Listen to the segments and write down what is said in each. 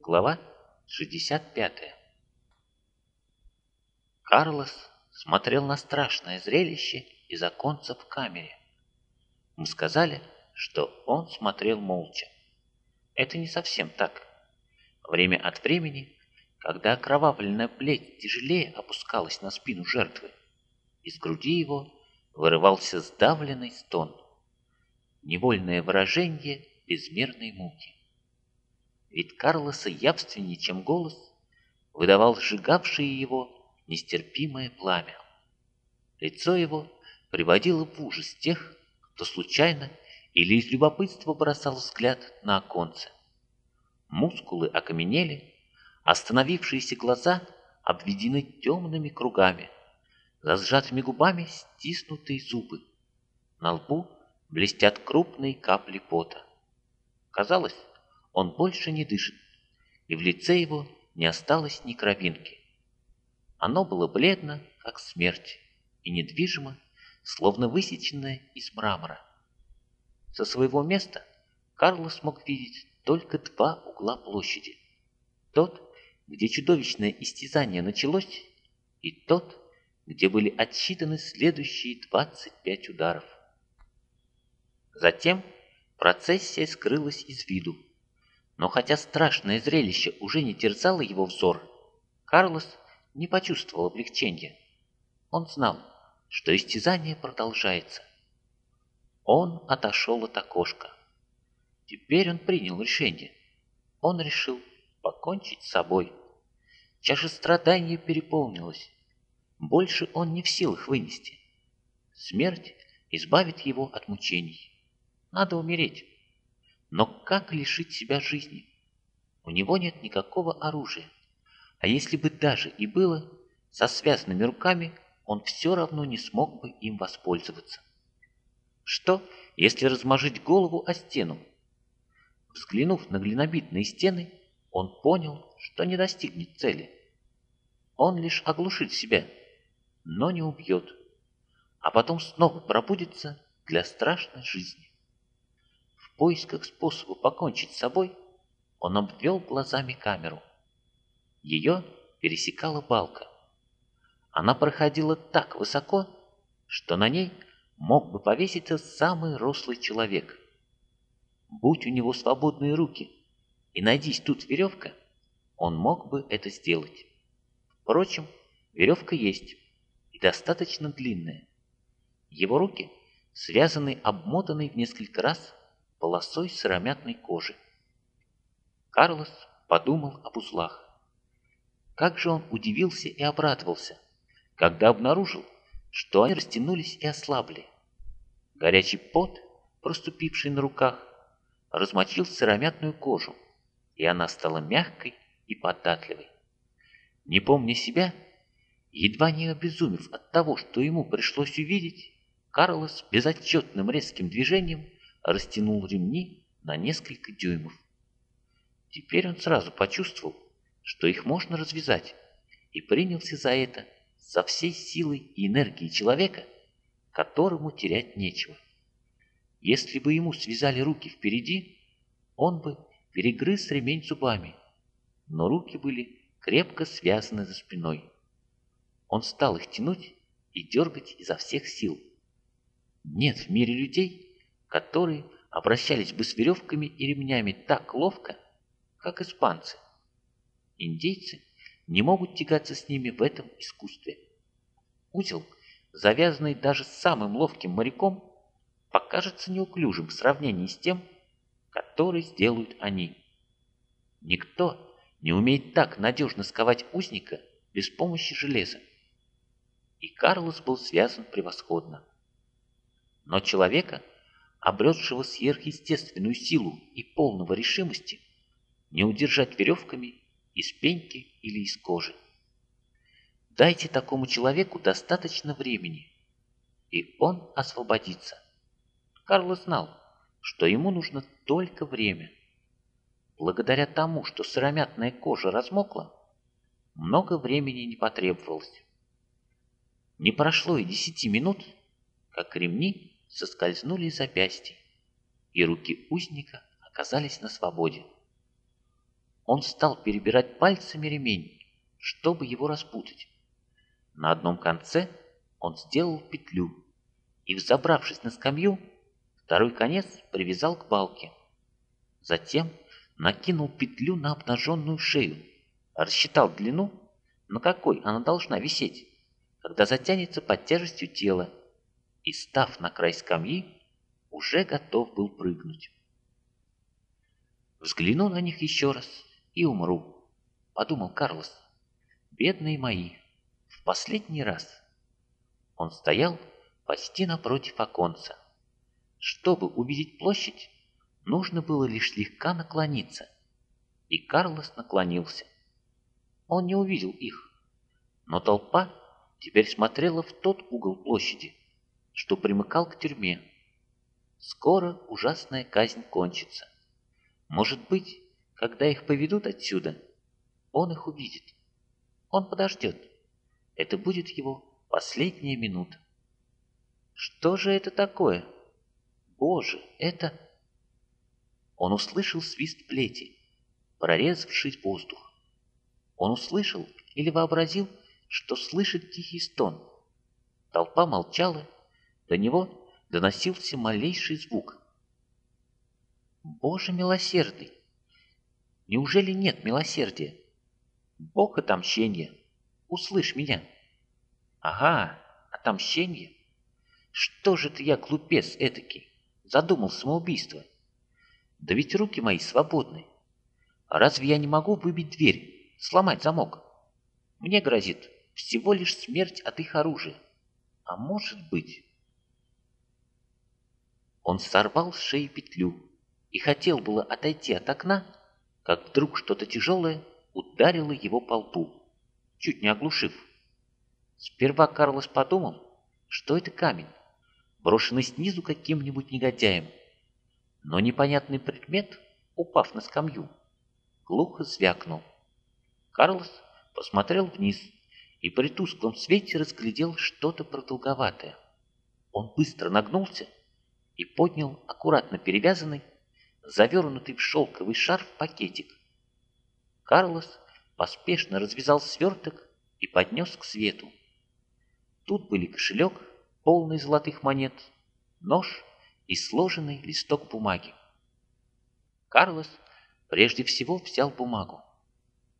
Глава 65 Карлос смотрел на страшное зрелище из оконца в камере. Мы сказали, что он смотрел молча. Это не совсем так. Время от времени, когда окровавленная плеть тяжелее опускалась на спину жертвы, из груди его вырывался сдавленный стон, невольное выражение безмерной муки. Вид Карлоса явственнее, чем голос, выдавал сжигавшее его нестерпимое пламя. Лицо его приводило в ужас тех, кто случайно или из любопытства бросал взгляд на оконце. Мускулы окаменели, остановившиеся глаза обведены темными кругами, за сжатыми губами стиснутые зубы. На лбу блестят крупные капли пота. Казалось, он больше не дышит, и в лице его не осталось ни кровинки. Оно было бледно, как смерть, и недвижимо, словно высеченное из мрамора. Со своего места Карлос мог видеть только два угла площади. Тот, где чудовищное истязание началось, и тот, где были отсчитаны следующие 25 ударов. Затем процессия скрылась из виду, но хотя страшное зрелище уже не терзало его взор, Карлос не почувствовал облегчения. Он знал, что истязание продолжается. Он отошел от окошка. Теперь он принял решение. Он решил покончить с собой. Чаша страдания переполнилась. Больше он не в силах вынести. Смерть избавит его от мучений. Надо умереть. Но как лишить себя жизни? У него нет никакого оружия. А если бы даже и было, со связанными руками он все равно не смог бы им воспользоваться. Что, если размажить голову о стену? Взглянув на глинобитные стены, он понял, что не достигнет цели. Он лишь оглушит себя, но не убьет, а потом снова пробудится для страшной жизни поисках способа покончить с собой, он обвел глазами камеру. Ее пересекала балка. Она проходила так высоко, что на ней мог бы повеситься самый рослый человек. Будь у него свободные руки и найдись тут веревка, он мог бы это сделать. Впрочем, веревка есть и достаточно длинная. Его руки связаны обмотанной в несколько раз полосой сыромятной кожи. Карлос подумал об узлах. Как же он удивился и обрадовался, когда обнаружил, что они растянулись и ослабли. Горячий пот, проступивший на руках, размочил сыромятную кожу, и она стала мягкой и податливой. Не помня себя, едва не обезумев от того, что ему пришлось увидеть, Карлос безотчетным резким движением растянул ремни на несколько дюймов. Теперь он сразу почувствовал, что их можно развязать, и принялся за это со всей силой и энергией человека, которому терять нечего. Если бы ему связали руки впереди, он бы перегрыз ремень зубами, но руки были крепко связаны за спиной. Он стал их тянуть и дергать изо всех сил. Нет в мире людей, которые обращались бы с веревками и ремнями так ловко, как испанцы. Индейцы не могут тягаться с ними в этом искусстве. Узел, завязанный даже самым ловким моряком, покажется неуклюжим в сравнении с тем, который сделают они. Никто не умеет так надежно сковать узника без помощи железа. И Карлос был связан превосходно. Но человека – обретшего сверхъестественную силу и полного решимости, не удержать веревками из пеньки или из кожи. Дайте такому человеку достаточно времени, и он освободится. Карло знал, что ему нужно только время. Благодаря тому, что сыромятная кожа размокла, много времени не потребовалось. Не прошло и десяти минут, как ремни соскользнули запястья, и руки узника оказались на свободе. Он стал перебирать пальцами ремень, чтобы его распутать. На одном конце он сделал петлю и, взобравшись на скамью, второй конец привязал к балке. Затем накинул петлю на обнаженную шею, рассчитал длину, на какой она должна висеть, когда затянется под тяжестью тела, и, став на край скамьи, уже готов был прыгнуть. Взгляну на них еще раз и умру, подумал Карлос. Бедные мои, в последний раз. Он стоял почти напротив оконца. Чтобы увидеть площадь, нужно было лишь слегка наклониться. И Карлос наклонился. Он не увидел их, но толпа теперь смотрела в тот угол площади, что примыкал к тюрьме. Скоро ужасная казнь кончится. Может быть, когда их поведут отсюда, он их увидит. Он подождет. Это будет его последняя минута. Что же это такое? Боже, это... Он услышал свист плети, прорезавший воздух. Он услышал или вообразил, что слышит тихий стон. Толпа молчала, до него доносился малейший звук. Боже милосердный! Неужели нет милосердия? Бог отомщения, услышь меня. Ага, отомщение. Что же ты я, глупец этакий, задумал самоубийство? Да ведь руки мои свободны. А разве я не могу выбить дверь, сломать замок? Мне грозит всего лишь смерть от их оружия. А может быть... Он сорвал с шеи петлю и хотел было отойти от окна, как вдруг что-то тяжелое ударило его по лбу, чуть не оглушив. Сперва Карлос подумал, что это камень, брошенный снизу каким-нибудь негодяем. Но непонятный предмет, упав на скамью, глухо звякнул. Карлос посмотрел вниз и при тусклом свете разглядел что-то продолговатое. Он быстро нагнулся и поднял аккуратно перевязанный, завернутый в шелковый шарф пакетик. Карлос поспешно развязал сверток и поднес к свету. Тут были кошелек, полный золотых монет, нож и сложенный листок бумаги. Карлос прежде всего взял бумагу.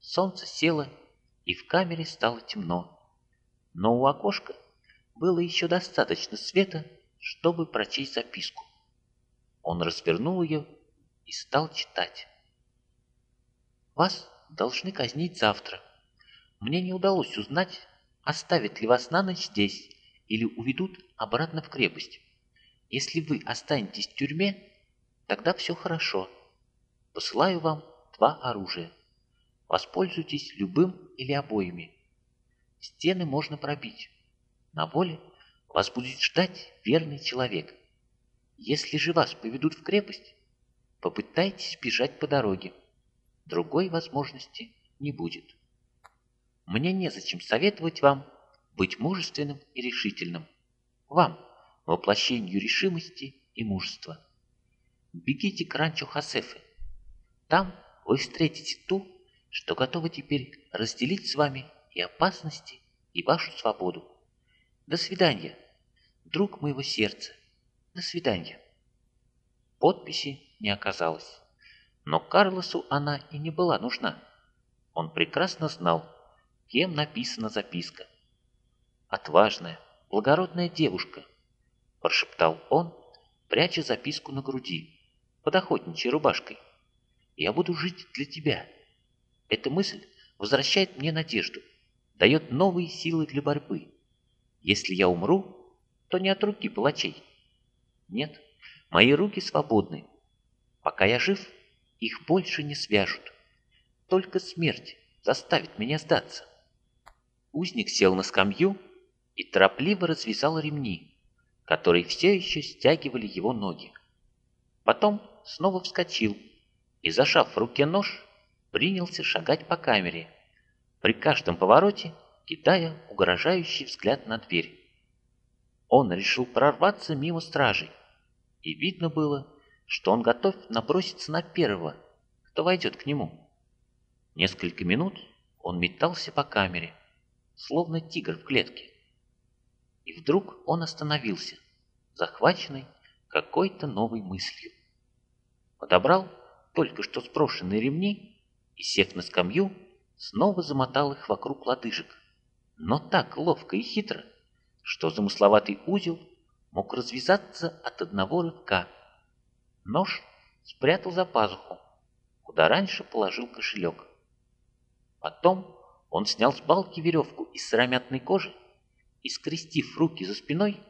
Солнце село, и в камере стало темно. Но у окошка было еще достаточно света, чтобы прочесть записку. Он развернул ее и стал читать. «Вас должны казнить завтра. Мне не удалось узнать, оставят ли вас на ночь здесь или уведут обратно в крепость. Если вы останетесь в тюрьме, тогда все хорошо. Посылаю вам два оружия. Воспользуйтесь любым или обоими. Стены можно пробить. На воле вас будет ждать верный человек. Если же вас поведут в крепость, попытайтесь бежать по дороге. Другой возможности не будет. Мне незачем советовать вам быть мужественным и решительным. Вам, воплощению решимости и мужества. Бегите к ранчо Хасефы. Там вы встретите ту, что готова теперь разделить с вами и опасности, и вашу свободу. До свидания, друг моего сердца. До свидания. Подписи не оказалось. Но Карлосу она и не была нужна. Он прекрасно знал, кем написана записка. «Отважная, благородная девушка», – прошептал он, пряча записку на груди, под охотничьей рубашкой. «Я буду жить для тебя». Эта мысль возвращает мне надежду, дает новые силы для борьбы. Если я умру, то не от руки палачей. Нет, мои руки свободны. Пока я жив, их больше не свяжут. Только смерть заставит меня сдаться. Узник сел на скамью и торопливо развязал ремни, которые все еще стягивали его ноги. Потом снова вскочил и, зажав в руке нож, принялся шагать по камере, при каждом повороте кидая угрожающий взгляд на дверь. Он решил прорваться мимо стражей, и видно было, что он готов наброситься на первого, кто войдет к нему. Несколько минут он метался по камере, словно тигр в клетке. И вдруг он остановился, захваченный какой-то новой мыслью. Подобрал только что сброшенные ремни и, сев на скамью, снова замотал их вокруг лодыжек, но так ловко и хитро, что замысловатый узел мог развязаться от одного рывка. Нож спрятал за пазуху, куда раньше положил кошелек. Потом он снял с балки веревку из сыромятной кожи и, скрестив руки за спиной,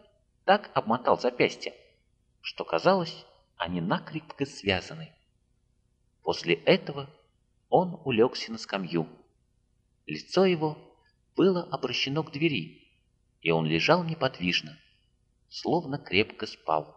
так обмотал запястья, что казалось, они накрепко связаны. После этого он улегся на скамью. Лицо его было обращено к двери, и он лежал неподвижно, словно крепко спал.